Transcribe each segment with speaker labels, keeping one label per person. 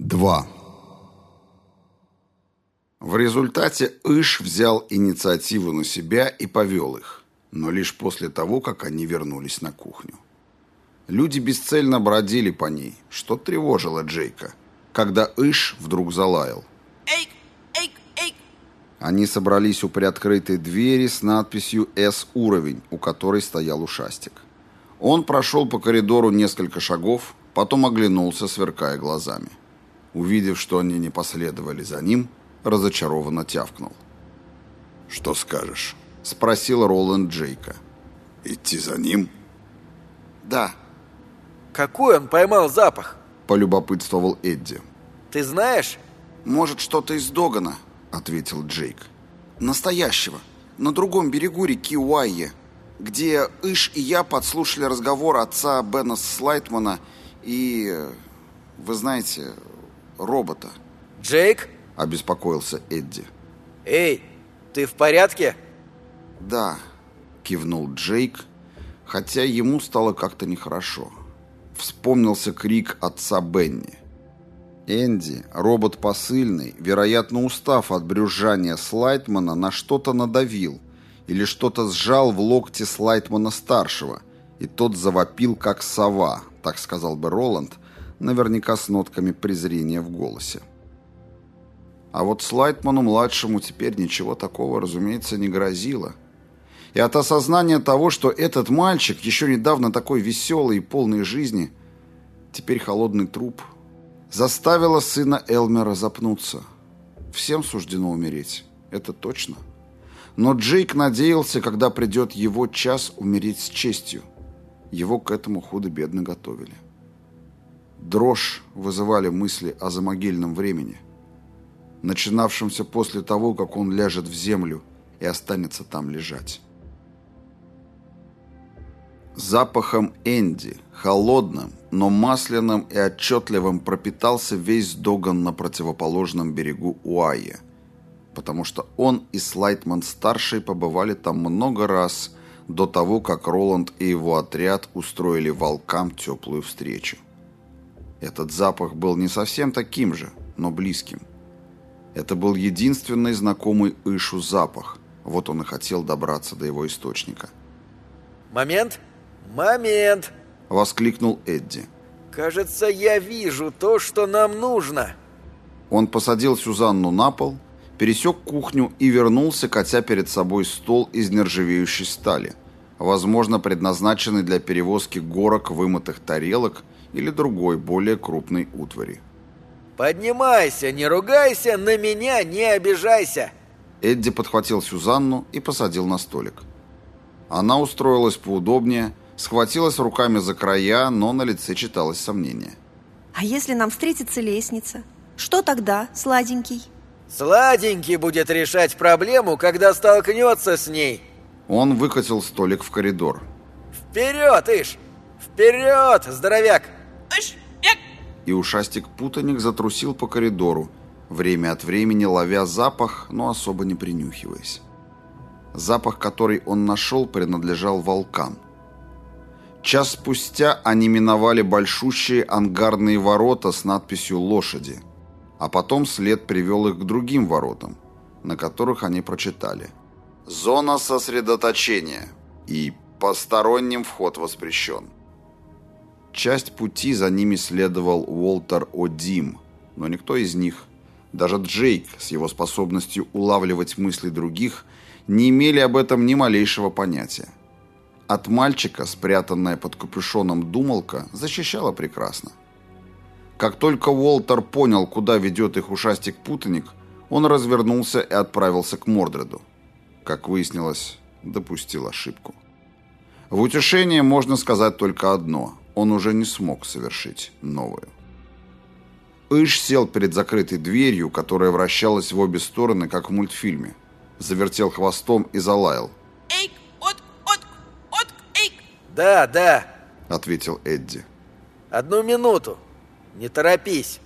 Speaker 1: 2. В результате Иш взял инициативу на себя и повел их, но лишь после того, как они вернулись на кухню. Люди бесцельно бродили по ней, что тревожило Джейка, когда Иш вдруг залаял.
Speaker 2: Эйк, эйк, эйк.
Speaker 1: Они собрались у приоткрытой двери с надписью «С-уровень», у которой стоял ушастик. Он прошел по коридору несколько шагов, потом оглянулся, сверкая глазами. Увидев, что они не последовали за ним, разочарованно тявкнул. «Что скажешь?» — спросил Роланд Джейка. «Идти за ним?»
Speaker 3: Да.
Speaker 2: Какой он поймал запах?
Speaker 1: — полюбопытствовал Эдди.
Speaker 2: Ты знаешь?
Speaker 3: Может, что-то из Догана, —
Speaker 1: ответил Джейк.
Speaker 3: настоящего, на другом берегу реки Уайе, где Иш и я подслушали разговор отца Бена Слайтмана и, э, вы знаете, робота.
Speaker 2: Джейк?
Speaker 1: — обеспокоился Эдди.
Speaker 2: Эй, ты в порядке?
Speaker 3: Да,
Speaker 1: Кивнул Джейк, хотя ему стало как-то нехорошо. Вспомнился крик отца Бенни. Энди, робот посыльный, вероятно, устав от брюзжания Слайтмана, на что-то надавил или что-то сжал в локте Слайтмана-старшего, и тот завопил, как сова, так сказал бы Роланд, наверняка с нотками презрения в голосе. А вот Слайтману-младшему теперь ничего такого, разумеется, не грозило. И от осознания того, что этот мальчик, еще недавно такой веселый и полный жизни, теперь холодный труп, заставило сына Элмера запнуться. Всем суждено умереть, это точно. Но Джейк надеялся, когда придет его час, умереть с честью. Его к этому худо-бедно готовили. Дрожь вызывали мысли о замогильном времени, начинавшемся после того, как он ляжет в землю и останется там лежать. Запахом Энди, холодным, но масляным и отчетливым пропитался весь Доган на противоположном берегу Уайе, потому что он и Слайтман-старший побывали там много раз до того, как Роланд и его отряд устроили волкам теплую встречу. Этот запах был не совсем таким же, но близким. Это был единственный знакомый Ишу запах, вот он и хотел добраться до его источника.
Speaker 2: Момент? Момент!
Speaker 1: Воскликнул Эдди.
Speaker 2: Кажется, я вижу то, что нам нужно.
Speaker 1: Он посадил Сюзанну на пол, пересек кухню и вернулся, катя перед собой стол из нержавеющей стали, возможно, предназначенный для перевозки горок вымытых тарелок или другой, более крупной утвари.
Speaker 2: Поднимайся, не ругайся, на меня не обижайся.
Speaker 1: Эдди подхватил Сюзанну и посадил на столик. Она устроилась поудобнее, схватилась руками за края, но на лице читалось сомнение.
Speaker 4: А если нам встретится лестница? Что тогда, сладенький?
Speaker 2: Сладенький будет решать проблему, когда столкнется с ней.
Speaker 1: Он выкатил столик в коридор.
Speaker 2: Вперед, Иш! Вперед, здоровяк!
Speaker 1: И ушастик-путаник затрусил по коридору, время от времени ловя запах, но особо не принюхиваясь. Запах, который он нашел, принадлежал волкам. Час спустя они миновали большущие ангарные ворота с надписью «Лошади», а потом след привел их к другим воротам, на которых они прочитали «Зона сосредоточения» и «Посторонним вход воспрещен». Часть пути за ними следовал Уолтер О'Дим, но никто из них, даже Джейк с его способностью улавливать мысли других, не имели об этом ни малейшего понятия. От мальчика, спрятанная под капюшоном думалка, защищала прекрасно. Как только Уолтер понял, куда ведет их ушастик-путаник, он развернулся и отправился к Мордреду. Как выяснилось, допустил ошибку. В утешение можно сказать только одно – он уже не смог совершить новую. Иш сел перед закрытой дверью, которая вращалась в обе стороны, как в мультфильме. Завертел хвостом и залаял.
Speaker 4: Эйк, от, от, от, эйк!
Speaker 2: Да, да.
Speaker 1: Ответил Эдди.
Speaker 2: Одну минуту. Не торопись.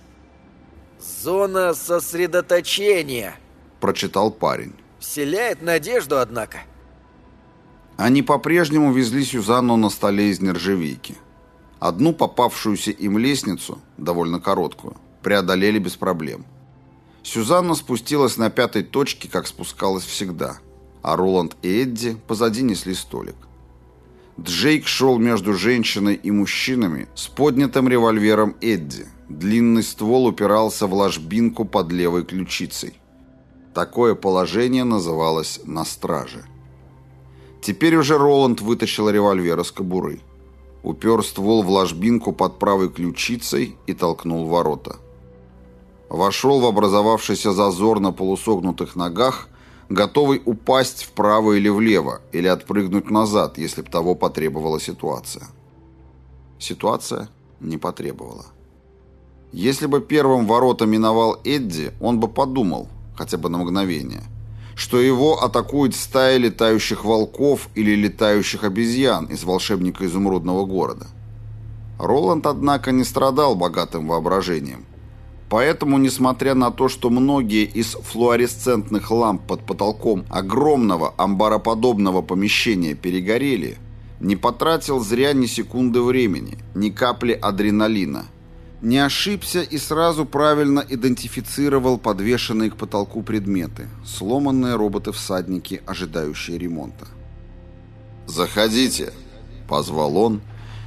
Speaker 2: Зона сосредоточения.
Speaker 1: Прочитал парень.
Speaker 2: Вселяет надежду, однако.
Speaker 1: Они по-прежнему везли Сюзанну на столе из нержавейки. Одну попавшуюся им лестницу, довольно короткую, преодолели без проблем. Сюзанна спустилась на пятой точке, как спускалась всегда, а Роланд и Эдди позади несли столик. Джейк шел между женщиной и мужчинами с поднятым револьвером Эдди. Длинный ствол упирался в ложбинку под левой ключицей. Такое положение называлось «на страже». Теперь уже Роланд вытащил револьвер из кобуры. Упер ствол в ложбинку под правой ключицей и толкнул ворота. Вошел в образовавшийся зазор на полусогнутых ногах готовый упасть вправо или влево, или отпрыгнуть назад, если бы того потребовала ситуация. Ситуация не потребовала. Если бы первым ворота миновал Эдди, он бы подумал, хотя бы на мгновение, что его атакует стая летающих волков или летающих обезьян из волшебника изумрудного города. Роланд, однако, не страдал богатым воображением – Поэтому, несмотря на то, что многие из флуоресцентных ламп под потолком огромного амбароподобного помещения перегорели, не потратил зря ни секунды времени, ни капли адреналина. Не ошибся и сразу правильно идентифицировал подвешенные к потолку предметы, сломанные роботы-всадники, ожидающие ремонта. «Заходите!» – позвал он,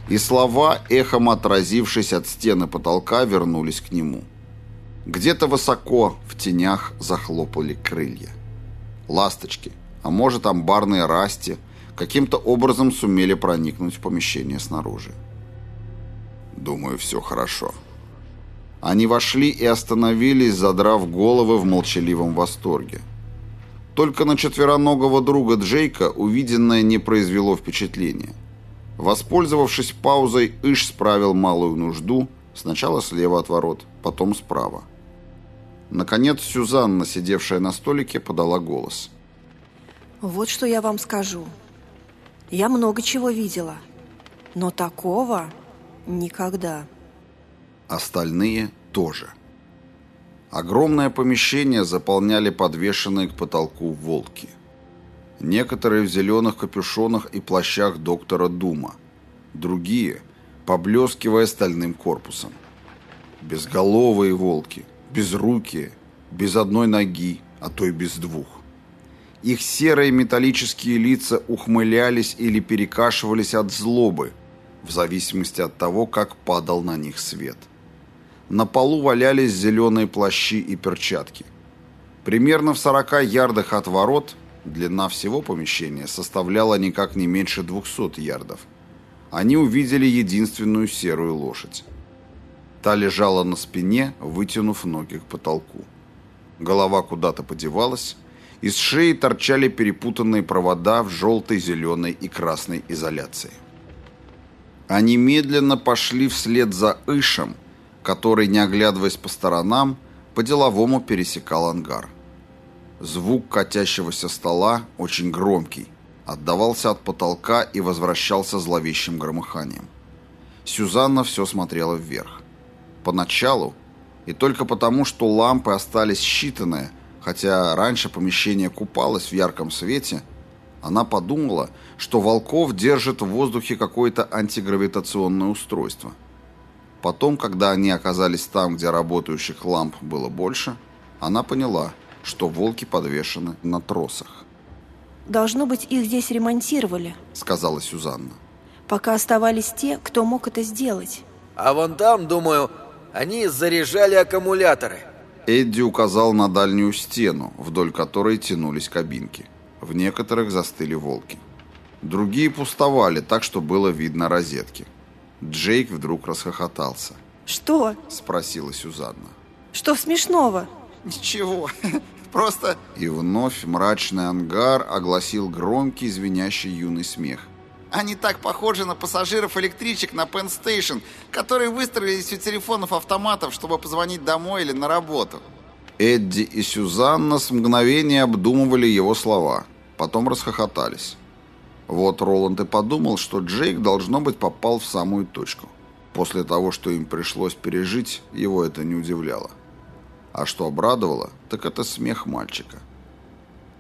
Speaker 1: и слова, эхом отразившись от стены потолка, вернулись к нему – где-то высоко, в тенях, захлопали крылья. Ласточки, а может амбарные расти, каким-то образом сумели проникнуть в помещение снаружи. Думаю, все хорошо. Они вошли и остановились, задрав головы в молчаливом восторге. Только на четвероногого друга Джейка увиденное не произвело впечатления. Воспользовавшись паузой, Иш справил малую нужду, сначала слева от ворот, потом справа. Наконец Сюзанна, сидевшая на столике, подала голос.
Speaker 4: Вот что я вам скажу. Я много чего видела, но такого никогда.
Speaker 1: Остальные тоже. Огромное помещение заполняли подвешенные к потолку волки. Некоторые в зеленых капюшонах и плащах доктора Дума. Другие, поблескивая стальным корпусом. Безголовые волки – безрукие, без одной ноги, а то и без двух. Их серые металлические лица ухмылялись или перекашивались от злобы, в зависимости от того, как падал на них свет. На полу валялись зеленые плащи и перчатки. Примерно в 40 ярдах от ворот длина всего помещения составляла никак не меньше 200 ярдов. Они увидели единственную серую лошадь. Та лежала на спине, вытянув ноги к потолку. Голова куда-то подевалась, из шеи торчали перепутанные провода в желтой, зеленой и красной изоляции. Они медленно пошли вслед за Ишем, который, не оглядываясь по сторонам, по-деловому пересекал ангар. Звук катящегося стола, очень громкий, отдавался от потолка и возвращался зловещим громыханием. Сюзанна все смотрела вверх. Поначалу, и только потому, что лампы остались считанные, хотя раньше помещение купалось в ярком свете, она подумала, что волков держит в воздухе какое-то антигравитационное устройство. Потом, когда они оказались там, где работающих ламп было больше, она поняла, что волки подвешены на тросах.
Speaker 4: «Должно быть, их здесь ремонтировали», —
Speaker 1: сказала Сюзанна.
Speaker 4: «Пока оставались те, кто мог это сделать».
Speaker 2: «А вон там, думаю, они заряжали аккумуляторы.
Speaker 1: Эдди указал на дальнюю стену, вдоль которой тянулись кабинки. В некоторых застыли волки. Другие пустовали, так что было видно розетки. Джейк вдруг расхохотался.
Speaker 4: «Что?»
Speaker 1: – спросила Сюзанна.
Speaker 4: «Что смешного?»
Speaker 3: «Ничего, просто...»
Speaker 1: И вновь мрачный ангар огласил громкий звенящий юный смех –
Speaker 3: они так похожи на пассажиров электричек на Station, которые выстроились у телефонов-автоматов, чтобы позвонить домой или на работу.
Speaker 1: Эдди и Сюзанна с мгновения обдумывали его слова, потом расхохотались. Вот Роланд и подумал, что Джейк, должно быть, попал в самую точку. После того, что им пришлось пережить, его это не удивляло. А что обрадовало, так это смех мальчика.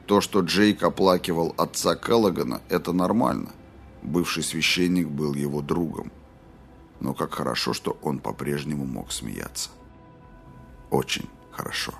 Speaker 1: То, что Джейк оплакивал отца Келлогана, это нормально. Бывший священник был его другом. Но как хорошо, что он по-прежнему мог смеяться. очень хорошо.